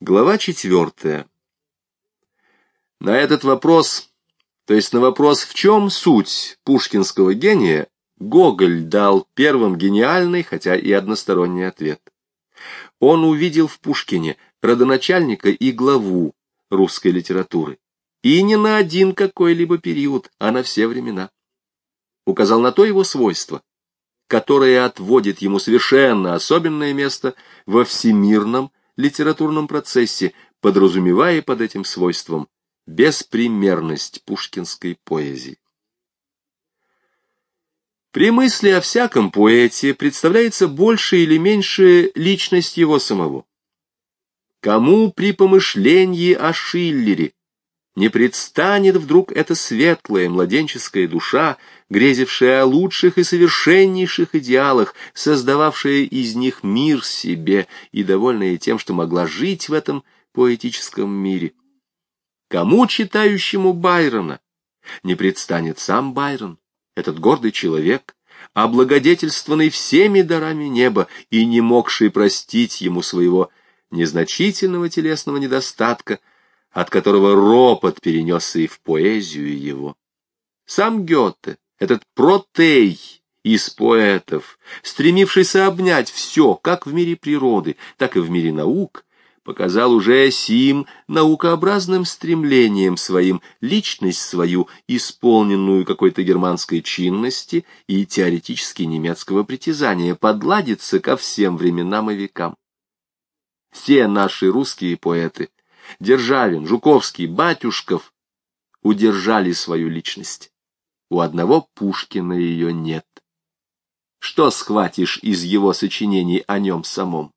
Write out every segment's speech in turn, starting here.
Глава четвертая. На этот вопрос, то есть на вопрос, в чем суть пушкинского гения, Гоголь дал первым гениальный, хотя и односторонний ответ. Он увидел в Пушкине родоначальника и главу русской литературы. И не на один какой-либо период, а на все времена. Указал на то его свойство, которое отводит ему совершенно особенное место во всемирном литературном процессе, подразумевая под этим свойством беспримерность пушкинской поэзии. При мысли о всяком поэте представляется больше или меньше личность его самого. Кому при помышлении о Шиллере не предстанет вдруг эта светлая младенческая душа, грезившая о лучших и совершеннейших идеалах, создававшая из них мир себе и довольная тем, что могла жить в этом поэтическом мире. Кому, читающему Байрона, не предстанет сам Байрон, этот гордый человек, облагодетельствованный всеми дарами неба и не могший простить ему своего незначительного телесного недостатка, от которого ропот перенесся и в поэзию его. Сам Гёте, этот протей из поэтов, стремившийся обнять все, как в мире природы, так и в мире наук, показал уже сим наукообразным стремлением своим личность свою, исполненную какой-то германской чинности и теоретически немецкого притязания, подладиться ко всем временам и векам. Все наши русские поэты, Державин, Жуковский, Батюшков, удержали свою личность. У одного Пушкина ее нет. Что схватишь из его сочинений о нем самом?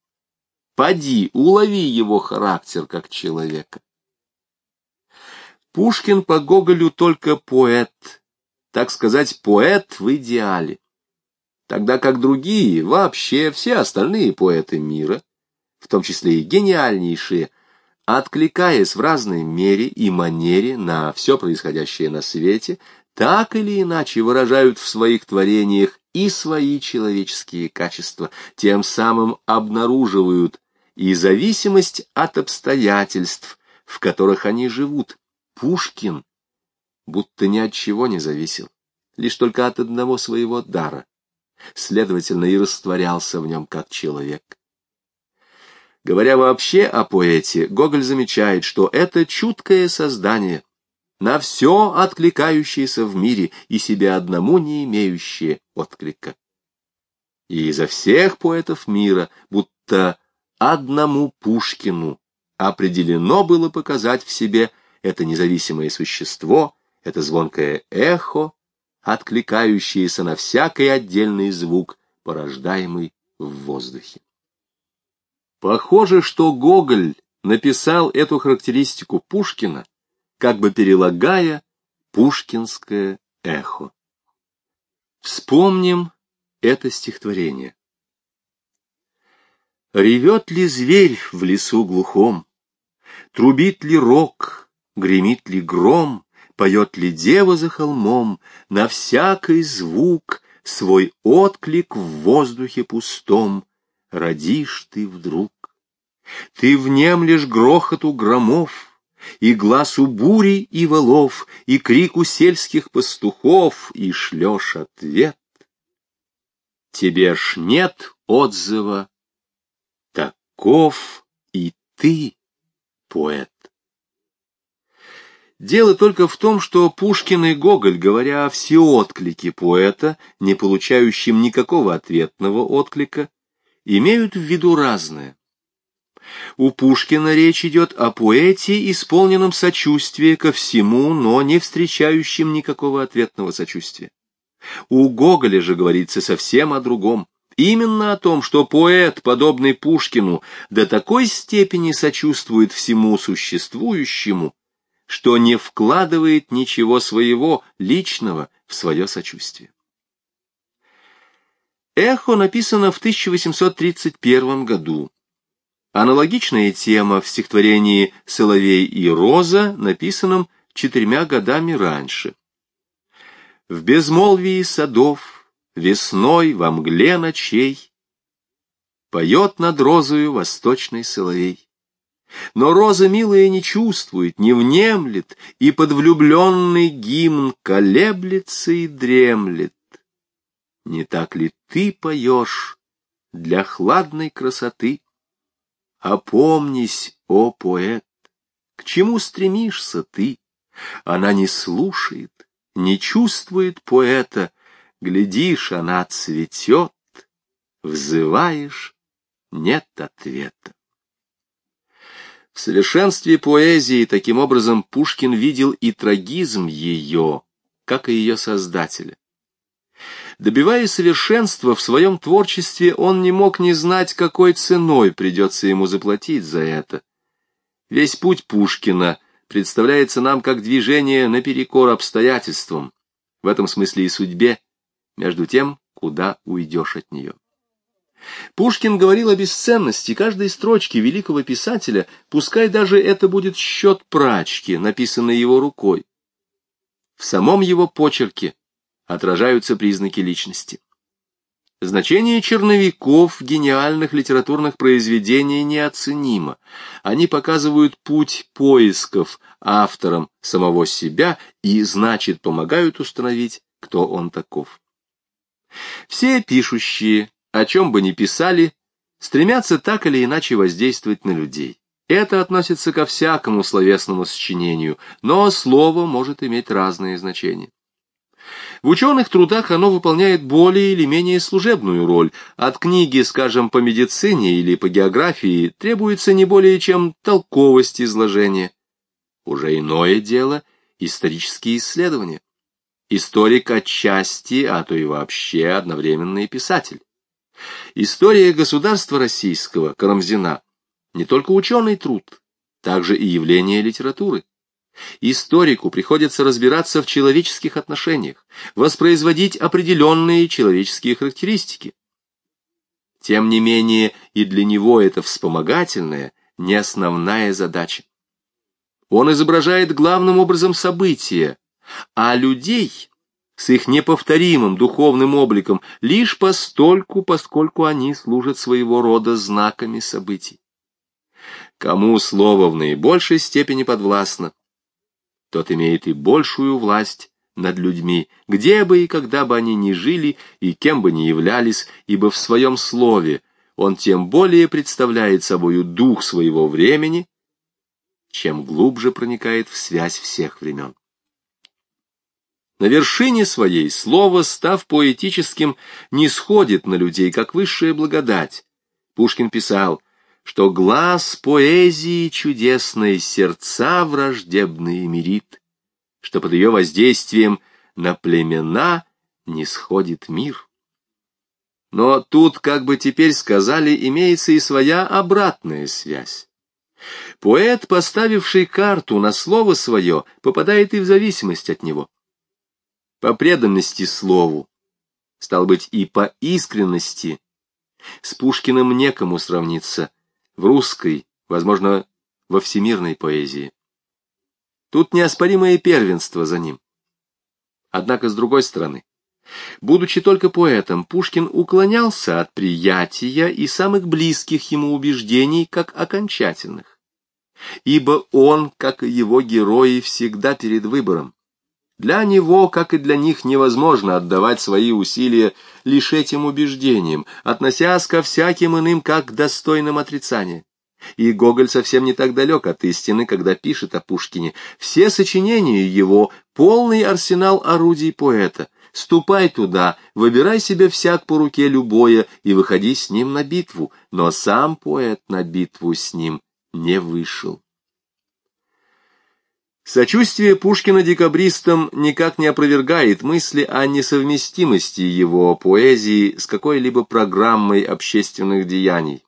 Поди, улови его характер как человека. Пушкин по Гоголю только поэт, так сказать, поэт в идеале. Тогда как другие, вообще все остальные поэты мира, в том числе и гениальнейшие, откликаясь в разной мере и манере на все происходящее на свете, так или иначе выражают в своих творениях и свои человеческие качества, тем самым обнаруживают и зависимость от обстоятельств, в которых они живут. Пушкин будто ни от чего не зависел, лишь только от одного своего дара, следовательно, и растворялся в нем как человек. Говоря вообще о поэте, Гоголь замечает, что это чуткое создание, на все откликающееся в мире и себе одному не имеющее отклика. И изо всех поэтов мира, будто одному Пушкину, определено было показать в себе это независимое существо, это звонкое эхо, откликающееся на всякий отдельный звук, порождаемый в воздухе. Похоже, что Гоголь написал эту характеристику Пушкина, как бы перелагая пушкинское эхо. Вспомним это стихотворение. Ревет ли зверь в лесу глухом? Трубит ли рог, гремит ли гром, Поет ли дева за холмом, На всякий звук свой отклик в воздухе пустом родишь ты вдруг. Ты внемлешь грохоту громов, и глазу бури и валов, и крику сельских пастухов, и шлешь ответ. Тебе ж нет отзыва, таков и ты, поэт. Дело только в том, что Пушкин и Гоголь, говоря о всеотклике поэта, не получающем никакого ответного отклика, имеют в виду разное. У Пушкина речь идет о поэте, исполненном сочувствия ко всему, но не встречающем никакого ответного сочувствия. У Гоголя же говорится совсем о другом. Именно о том, что поэт, подобный Пушкину, до такой степени сочувствует всему существующему, что не вкладывает ничего своего личного в свое сочувствие. «Эхо» написано в 1831 году. Аналогичная тема в стихотворении «Соловей и роза», написанном четырьмя годами раньше. В безмолвии садов, весной во мгле ночей, Поет над розою восточный соловей. Но роза милая не чувствует, не внемлет, и под влюбленный гимн колеблется и дремлет. Не так ли ты поешь для хладной красоты? Опомнись, о поэт, к чему стремишься ты? Она не слушает, не чувствует поэта, глядишь, она цветет, взываешь, нет ответа. В совершенстве поэзии таким образом Пушкин видел и трагизм ее, как и ее создателя. Добиваясь совершенства в своем творчестве, он не мог не знать, какой ценой придется ему заплатить за это. Весь путь Пушкина представляется нам как движение наперекор обстоятельствам, в этом смысле и судьбе, между тем, куда уйдешь от нее. Пушкин говорил о бесценности каждой строчки великого писателя, пускай даже это будет счет прачки, написанный его рукой. В самом его почерке отражаются признаки личности. Значение черновиков гениальных литературных произведений неоценимо. Они показывают путь поисков автором самого себя и, значит, помогают установить, кто он таков. Все пишущие о чем бы ни писали, стремятся так или иначе воздействовать на людей. Это относится ко всякому словесному сочинению, но слово может иметь разные значения. В ученых трудах оно выполняет более или менее служебную роль. От книги, скажем, по медицине или по географии требуется не более чем толковость изложения. Уже иное дело — исторические исследования. Историк отчасти, а то и вообще одновременно и писатель. История государства российского, Карамзина, не только ученый труд, также и явление литературы. Историку приходится разбираться в человеческих отношениях, воспроизводить определенные человеческие характеристики. Тем не менее, и для него это вспомогательная, не основная задача. Он изображает главным образом события, а людей с их неповторимым духовным обликом лишь постольку, поскольку они служат своего рода знаками событий. Кому слово в наибольшей степени подвластно, тот имеет и большую власть над людьми, где бы и когда бы они ни жили и кем бы ни являлись, ибо в своем слове он тем более представляет собою дух своего времени, чем глубже проникает в связь всех времен. На вершине своей слово, став поэтическим, не сходит на людей, как высшая благодать. Пушкин писал, что глаз поэзии чудесной сердца враждебные мирит, что под ее воздействием на племена не сходит мир. Но тут, как бы теперь сказали, имеется и своя обратная связь. Поэт, поставивший карту на слово свое, попадает и в зависимость от него по преданности слову, стал быть, и по искренности. С Пушкиным некому сравниться в русской, возможно, во всемирной поэзии. Тут неоспоримое первенство за ним. Однако, с другой стороны, будучи только поэтом, Пушкин уклонялся от приятия и самых близких ему убеждений как окончательных. Ибо он, как и его герои, всегда перед выбором для него, как и для них, невозможно отдавать свои усилия лишь этим убеждениям, относясь ко всяким иным как к достойным отрицания. И Гоголь совсем не так далек от истины, когда пишет о Пушкине. Все сочинения его — полный арсенал орудий поэта. Ступай туда, выбирай себе всяк по руке любое и выходи с ним на битву. Но сам поэт на битву с ним не вышел. Сочувствие Пушкина декабристам никак не опровергает мысли о несовместимости его поэзии с какой-либо программой общественных деяний.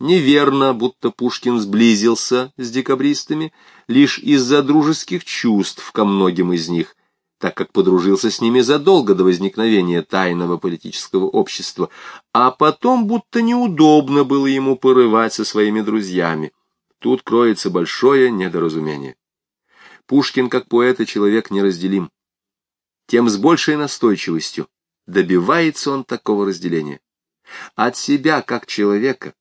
Неверно, будто Пушкин сблизился с декабристами лишь из-за дружеских чувств ко многим из них, так как подружился с ними задолго до возникновения тайного политического общества, а потом будто неудобно было ему порывать со своими друзьями. Тут кроется большое недоразумение. Пушкин как поэт и человек неразделим. Тем с большей настойчивостью добивается он такого разделения. От себя как человека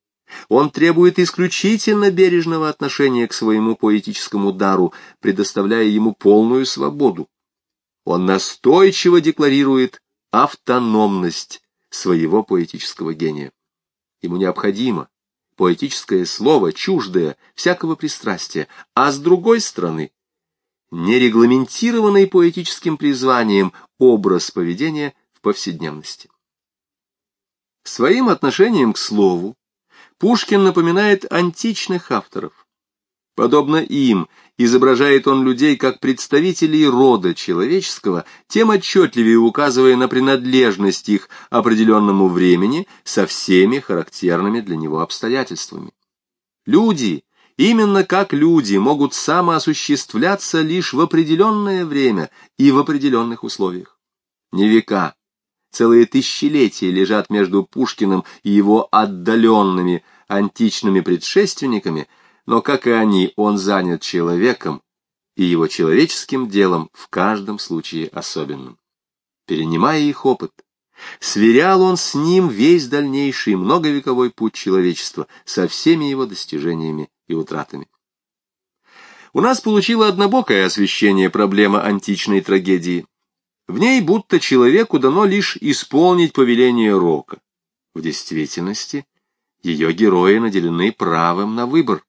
Он требует исключительно бережного отношения к своему поэтическому дару, предоставляя ему полную свободу. Он настойчиво декларирует автономность своего поэтического гения. Ему необходимо поэтическое слово, чуждое всякого пристрастия, а с другой стороны, нерегламентированный поэтическим призванием образ поведения в повседневности. Своим отношением к слову Пушкин напоминает античных авторов. Подобно им, изображает он людей как представителей рода человеческого, тем отчетливее указывая на принадлежность их определенному времени со всеми характерными для него обстоятельствами. Люди, именно как люди, могут самоосуществляться лишь в определенное время и в определенных условиях. Не века, целые тысячелетия лежат между Пушкиным и его отдаленными античными предшественниками – но, как и они, он занят человеком и его человеческим делом в каждом случае особенным. Перенимая их опыт, сверял он с ним весь дальнейший многовековой путь человечества со всеми его достижениями и утратами. У нас получило однобокое освещение проблема античной трагедии. В ней будто человеку дано лишь исполнить повеление Рока. В действительности ее герои наделены правом на выбор.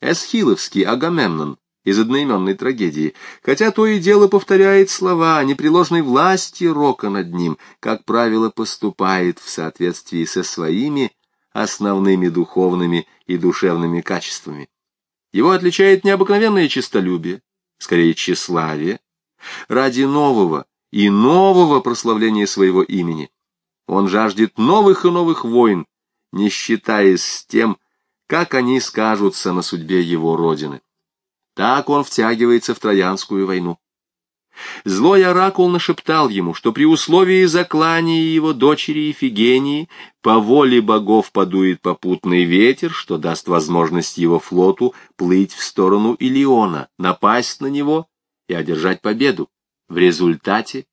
Эсхиловский Агамемнон из одноименной трагедии, хотя то и дело повторяет слова о непреложной власти Рока над ним, как правило, поступает в соответствии со своими основными духовными и душевными качествами. Его отличает необыкновенное честолюбие, скорее тщеславие, ради нового и нового прославления своего имени. Он жаждет новых и новых войн, не считаясь с тем, как они скажутся на судьбе его родины. Так он втягивается в Троянскую войну. Злой оракул нашептал ему, что при условии заклания его дочери Ефигении по воле богов подует попутный ветер, что даст возможность его флоту плыть в сторону Илиона, напасть на него и одержать победу. В результате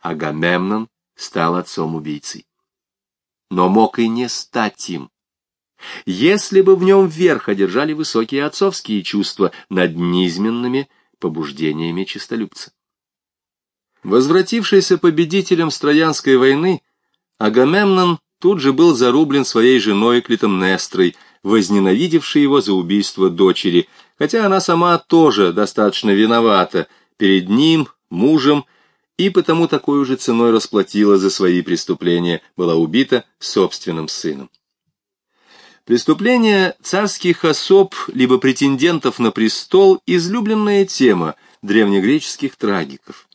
Агамемнон стал отцом-убийцей. Но мог и не стать им если бы в нем верх одержали высокие отцовские чувства над низменными побуждениями честолюбца. Возвратившийся победителем Троянской войны, Агамемнон тут же был зарублен своей женой Клитомнестрой, возненавидевшей его за убийство дочери, хотя она сама тоже достаточно виновата перед ним, мужем, и потому такой же ценой расплатила за свои преступления, была убита собственным сыном. Преступления царских особ либо претендентов на престол – излюбленная тема древнегреческих трагиков.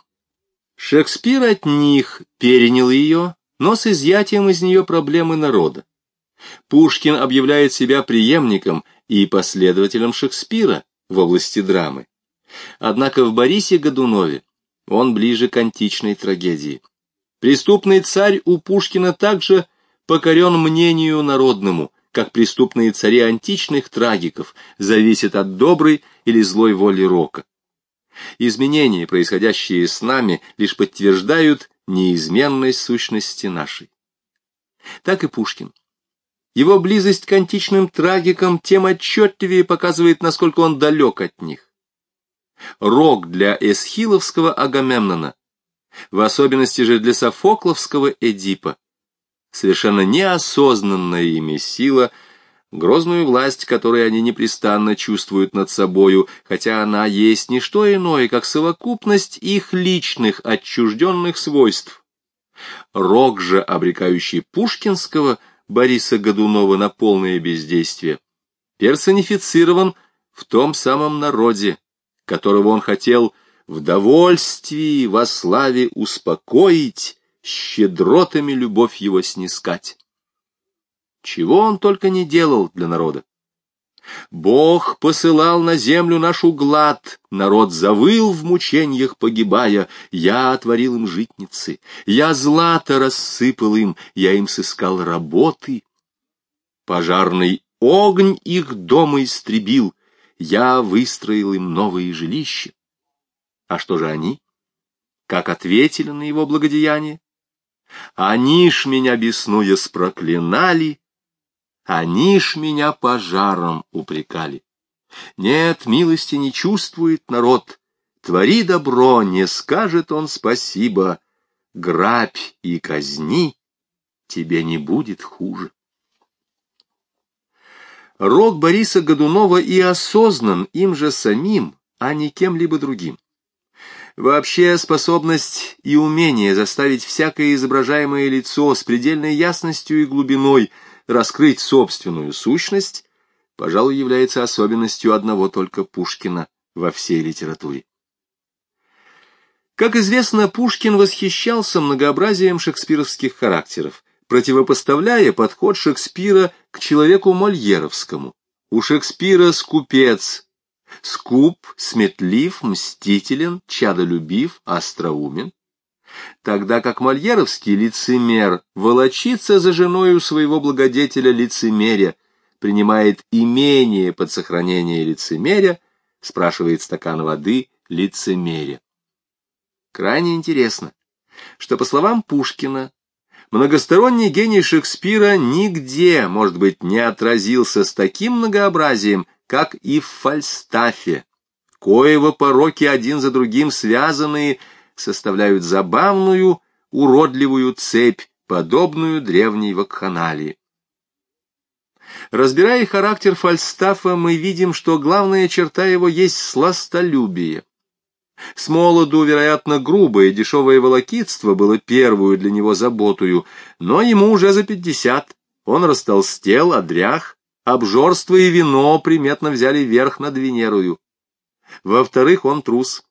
Шекспир от них перенял ее, но с изъятием из нее проблемы народа. Пушкин объявляет себя преемником и последователем Шекспира в области драмы. Однако в Борисе Годунове он ближе к античной трагедии. Преступный царь у Пушкина также покорен мнению народному – как преступные цари античных трагиков, зависит от доброй или злой воли Рока. Изменения, происходящие с нами, лишь подтверждают неизменность сущности нашей. Так и Пушкин. Его близость к античным трагикам тем отчетливее показывает, насколько он далек от них. Рок для эсхиловского Агамемнона, в особенности же для софокловского Эдипа, совершенно неосознанная ими сила, грозную власть, которой они непрестанно чувствуют над собою, хотя она есть не что иное, как совокупность их личных отчужденных свойств. Рок же, обрекающий Пушкинского Бориса Годунова на полное бездействие, персонифицирован в том самом народе, которого он хотел в довольствии, во славе успокоить, щедротами любовь его снискать. Чего он только не делал для народа. Бог посылал на землю нашу глад, народ завыл в мучениях погибая, я отворил им житницы, я злато рассыпал им, я им сыскал работы. Пожарный огонь их дома истребил, я выстроил им новые жилища. А что же они? Как ответили на его благодеяние? Они ж меня, беснуя, спроклинали, Они ж меня пожаром упрекали. Нет, милости не чувствует народ. Твори добро, не скажет он спасибо. Грабь и казни, тебе не будет хуже. Рок Бориса Годунова и осознан им же самим, а не кем-либо другим. Вообще способность и умение заставить всякое изображаемое лицо с предельной ясностью и глубиной раскрыть собственную сущность, пожалуй, является особенностью одного только Пушкина во всей литературе. Как известно, Пушкин восхищался многообразием шекспировских характеров, противопоставляя подход Шекспира к человеку мольеровскому. У Шекспира скупец, скуп, сметлив, мстителен, чадолюбив, остроумен, тогда как мольеровский лицемер волочится за женою своего благодетеля лицемеря, принимает имение под сохранение лицемеря, спрашивает стакан воды лицемеря. Крайне интересно, что, по словам Пушкина, многосторонний гений Шекспира нигде, может быть, не отразился с таким многообразием, как и в Фальстафе, коего пороки один за другим связанные составляют забавную, уродливую цепь, подобную древней вакханалии. Разбирая характер Фальстафа, мы видим, что главная черта его есть сластолюбие. С молоду, вероятно, грубое дешевое волокитство было первую для него заботою, но ему уже за пятьдесят. Он растолстел, одрях, обжорство и вино приметно взяли верх над Венерою. Во-вторых, он трус.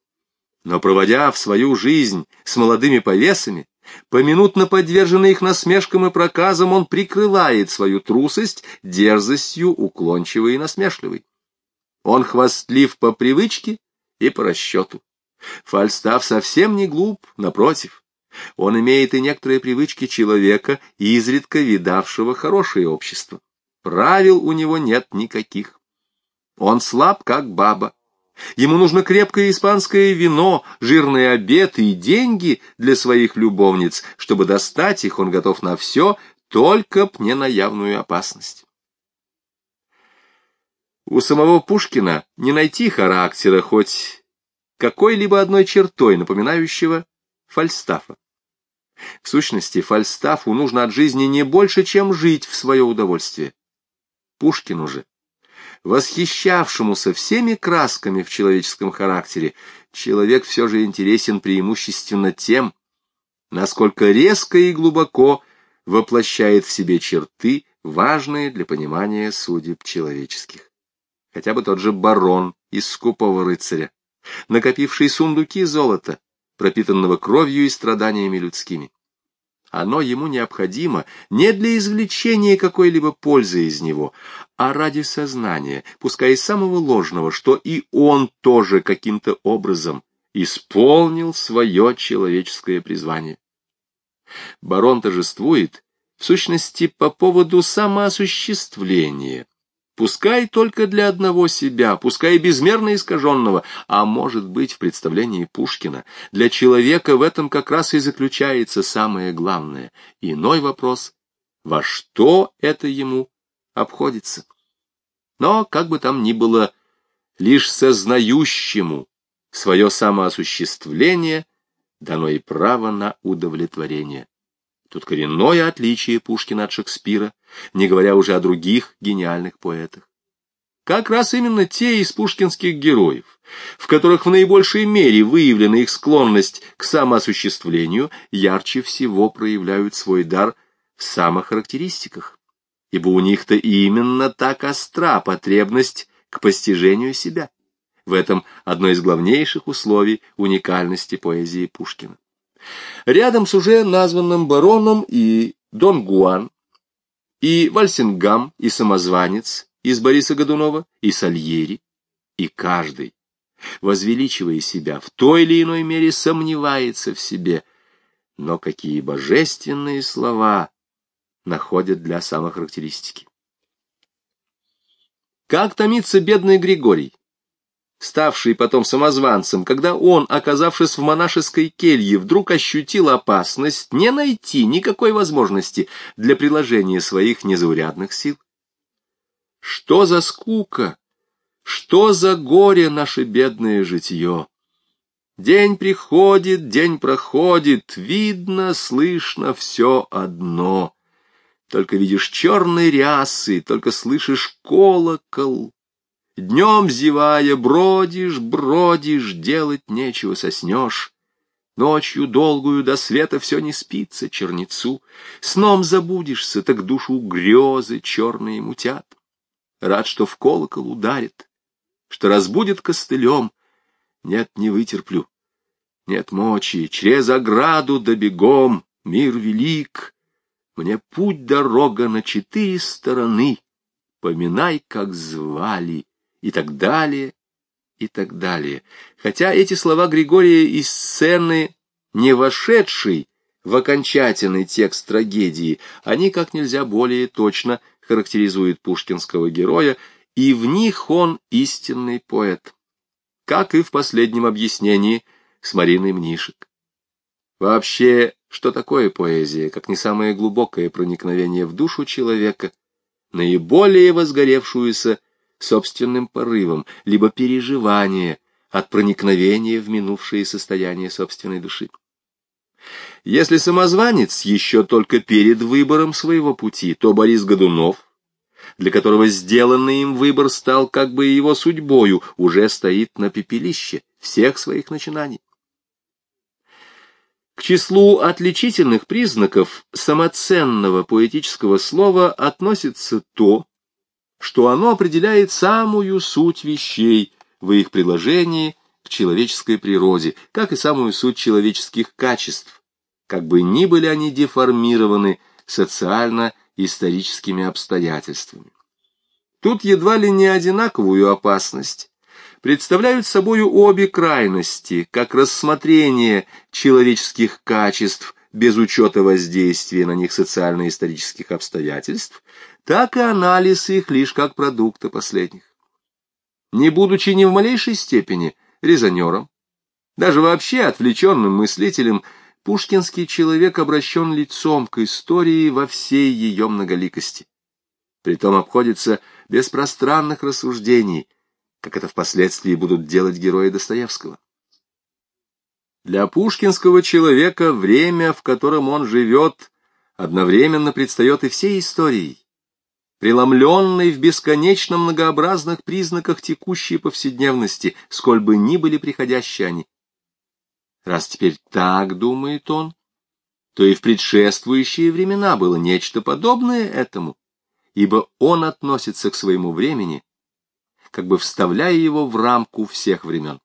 Но проводя в свою жизнь с молодыми повесами, поминутно подверженный их насмешкам и проказам, он прикрывает свою трусость дерзостью уклончивой и насмешливой. Он хвастлив по привычке и по расчету. Фальстав совсем не глуп, напротив. Он имеет и некоторые привычки человека, изредка видавшего хорошее общество. Правил у него нет никаких. Он слаб, как баба. Ему нужно крепкое испанское вино, жирные обеды и деньги для своих любовниц. Чтобы достать их, он готов на все, только б не на явную опасность. У самого Пушкина не найти характера, хоть какой-либо одной чертой, напоминающего Фальстафа. В сущности, Фальстафу нужно от жизни не больше, чем жить в свое удовольствие. Пушкину же, восхищавшемуся всеми красками в человеческом характере, человек все же интересен преимущественно тем, насколько резко и глубоко воплощает в себе черты, важные для понимания судеб человеческих. Хотя бы тот же барон из скупого рыцаря накопивший сундуки золота, пропитанного кровью и страданиями людскими. Оно ему необходимо не для извлечения какой-либо пользы из него, а ради сознания, пускай и самого ложного, что и он тоже каким-то образом исполнил свое человеческое призвание. Барон торжествует, в сущности, по поводу самоосуществления, пускай только для одного себя, пускай безмерно искаженного, а может быть, в представлении Пушкина, для человека в этом как раз и заключается самое главное. Иной вопрос — во что это ему обходится? Но, как бы там ни было, лишь сознающему свое самоосуществление дано и право на удовлетворение. Тут коренное отличие Пушкина от Шекспира, не говоря уже о других гениальных поэтах. Как раз именно те из пушкинских героев, в которых в наибольшей мере выявлена их склонность к самоосуществлению, ярче всего проявляют свой дар в самохарактеристиках, ибо у них-то именно так остра потребность к постижению себя. В этом одно из главнейших условий уникальности поэзии Пушкина. Рядом с уже названным бароном и Дон Гуан, и Вальсингам, и Самозванец из Бориса Годунова, и Сальери, и каждый, возвеличивая себя, в той или иной мере сомневается в себе. Но какие божественные слова находят для самохарактеристики. Как томится бедный Григорий, ставший потом самозванцем, когда он, оказавшись в монашеской келье, вдруг ощутил опасность не найти никакой возможности для приложения своих незаурядных сил. Что за скука? Что за горе наше бедное житье? День приходит, день проходит, видно, слышно все одно. Только видишь черные рясы, только слышишь колокол. Днем, зевая, бродишь, бродишь, делать нечего соснешь. Ночью долгую до света все не спится черницу. Сном забудешься, так душу грезы черные мутят. Рад, что в колокол ударит, что разбудит костылем. Нет, не вытерплю. Нет мочи, через ограду да мир велик. Мне путь дорога на четыре стороны, поминай, как звали, и так далее, и так далее. Хотя эти слова Григория из сцены, не вошедший в окончательный текст трагедии, они как нельзя более точно характеризуют пушкинского героя, и в них он истинный поэт, как и в последнем объяснении с Мариной Мнишек. Вообще, что такое поэзия, как не самое глубокое проникновение в душу человека, наиболее возгоревшуюся собственным порывом, либо переживание от проникновения в минувшие состояния собственной души. Если самозванец еще только перед выбором своего пути, то Борис Годунов, для которого сделанный им выбор стал как бы его судьбою, уже стоит на пепелище всех своих начинаний. К числу отличительных признаков самоценного поэтического слова относится то, что оно определяет самую суть вещей в их приложении к человеческой природе, как и самую суть человеческих качеств, как бы ни были они деформированы социально-историческими обстоятельствами. Тут едва ли не одинаковую опасность представляют собою обе крайности, как рассмотрение человеческих качеств без учета воздействия на них социально-исторических обстоятельств, так и анализ их лишь как продукта последних. Не будучи ни в малейшей степени резонером, даже вообще отвлеченным мыслителем, пушкинский человек обращен лицом к истории во всей ее многоликости. Притом обходится без пространных рассуждений, как это впоследствии будут делать герои Достоевского. Для пушкинского человека время, в котором он живет, одновременно предстает и всей историей, преломленной в бесконечно многообразных признаках текущей повседневности, сколь бы ни были приходящие они. Раз теперь так думает он, то и в предшествующие времена было нечто подобное этому, ибо он относится к своему времени, как бы вставляя его в рамку всех времен.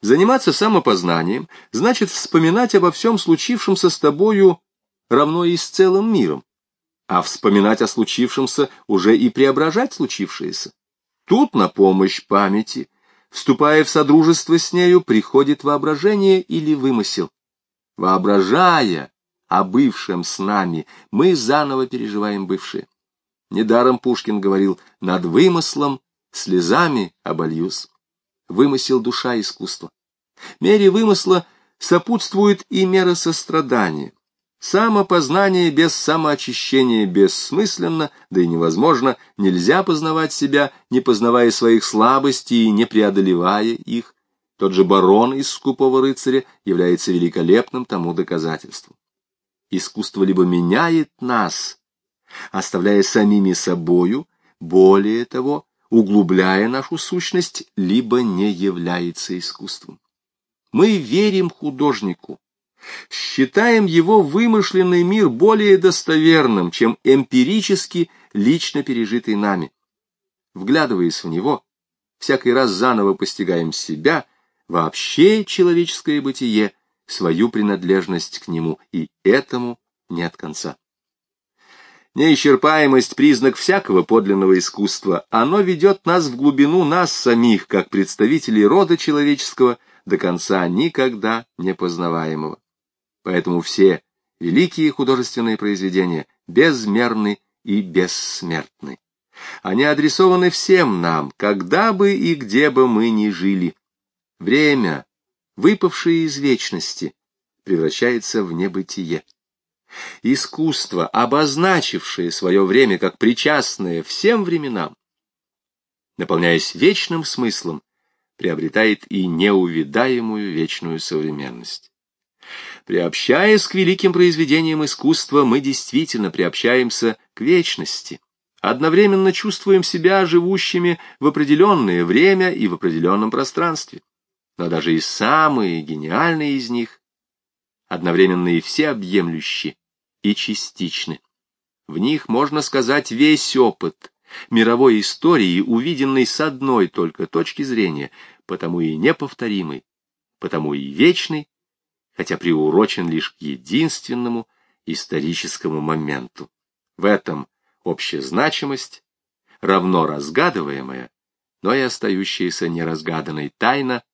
Заниматься самопознанием значит вспоминать обо всем случившемся с тобою равно и с целым миром, а вспоминать о случившемся уже и преображать случившееся. Тут на помощь памяти, вступая в содружество с нею, приходит воображение или вымысел. Воображая о бывшем с нами, мы заново переживаем бывшее. Недаром Пушкин говорил «над вымыслом слезами обольюсь» вымысел душа искусства. Мере вымысла сопутствует и мера сострадания. Самопознание без самоочищения бессмысленно, да и невозможно, нельзя познавать себя, не познавая своих слабостей и не преодолевая их. Тот же барон из «Скупого рыцаря» является великолепным тому доказательством. Искусство либо меняет нас, оставляя самими собою, более того, углубляя нашу сущность, либо не является искусством. Мы верим художнику, считаем его вымышленный мир более достоверным, чем эмпирически лично пережитый нами. Вглядываясь в него, всякий раз заново постигаем себя, вообще человеческое бытие, свою принадлежность к нему, и этому не от конца. Неисчерпаемость — признак всякого подлинного искусства. Оно ведет нас в глубину нас самих, как представителей рода человеческого, до конца никогда не познаваемого. Поэтому все великие художественные произведения безмерны и бессмертны. Они адресованы всем нам, когда бы и где бы мы ни жили. Время, выпавшее из вечности, превращается в небытие. Искусство, обозначившее свое время как причастное всем временам, наполняясь вечным смыслом, приобретает и неувидаемую вечную современность. Приобщаясь к великим произведениям искусства, мы действительно приобщаемся к вечности, одновременно чувствуем себя живущими в определенное время и в определенном пространстве. Но даже и самые гениальные из них одновременно и всеобъемлющие и частичны. В них можно сказать весь опыт мировой истории, увиденный с одной только точки зрения, потому и неповторимый, потому и вечный, хотя приурочен лишь к единственному историческому моменту. В этом общая значимость, равно разгадываемая, но и остающаяся неразгаданной тайна,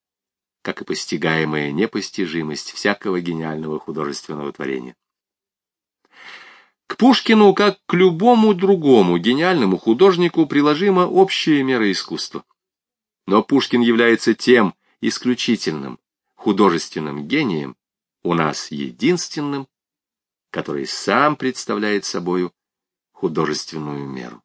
как и постигаемая непостижимость всякого гениального художественного творения. К Пушкину, как к любому другому гениальному художнику, приложима общая мера искусства. Но Пушкин является тем исключительным художественным гением, у нас единственным, который сам представляет собою художественную меру.